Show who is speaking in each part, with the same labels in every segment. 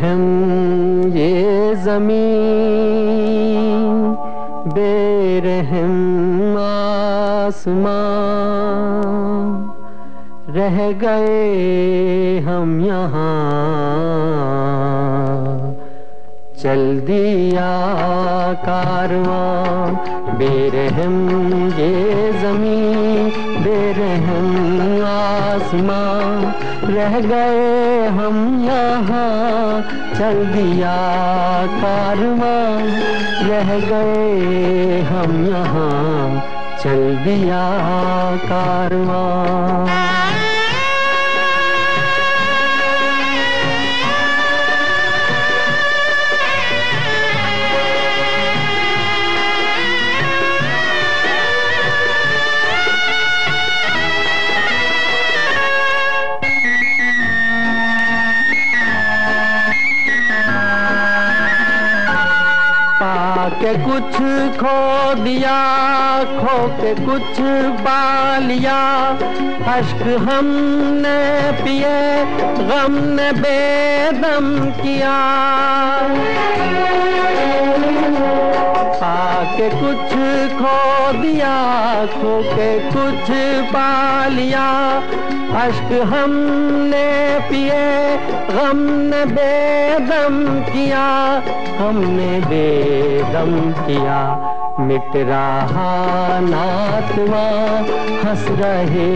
Speaker 1: रहम ये ज़मीन बेरहम आसमां रह गए हम यहाँ। चल दिया कारवां। बेरहम ये ज़मीन, बेरहम आ आसमां रह गए हम यहाँ। चल दिया कारवा, रह गए हम यहाँ। चल दिया कारवां। के कुछ खो दिया खो के कुछ बालिया अश्क हमने पिए गम ने बेदम किया। आके कुछ खो दिया खो के कुछ पा लिया अश्क हमने पिए गम ने बेदम किया। हमने बेदम किया, मिट रहा नातवा। हंस रहे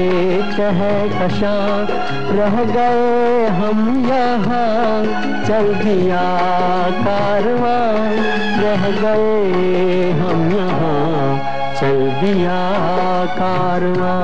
Speaker 1: कह कशा, रह गए हम यहाँ। चल दिया कारवा, रह गए दिया कारवा।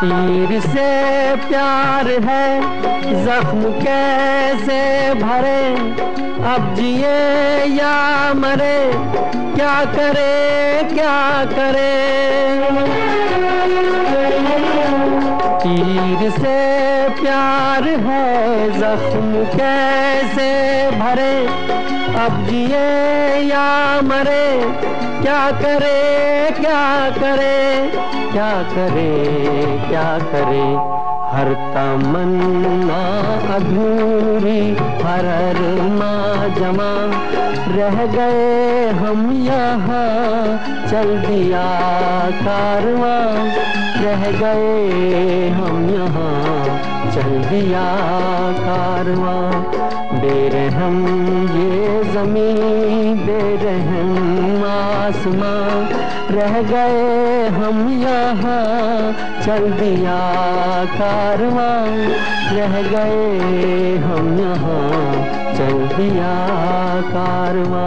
Speaker 1: तीर से प्यार है, जख्म कैसे भरे? अब जिए या मरे, क्या करे क्या करे? तीर से प्यार है, जख्म कैसे भरे? अब जिए या मरे, क्या करे क्या करे? क्या करे क्या करे? हर तमन्ना अधूरी, हर माँ जमा। रह गए हम यहाँ, चल दिया कारवां। रह गए हम यहाँ, चल दिया कारवां। बेरहम ये ज़मीन, बेरहम आसमां। रह गए हम यहाँ चल दिया कारवा। रह गए हम यहाँ चल दिया कारवा।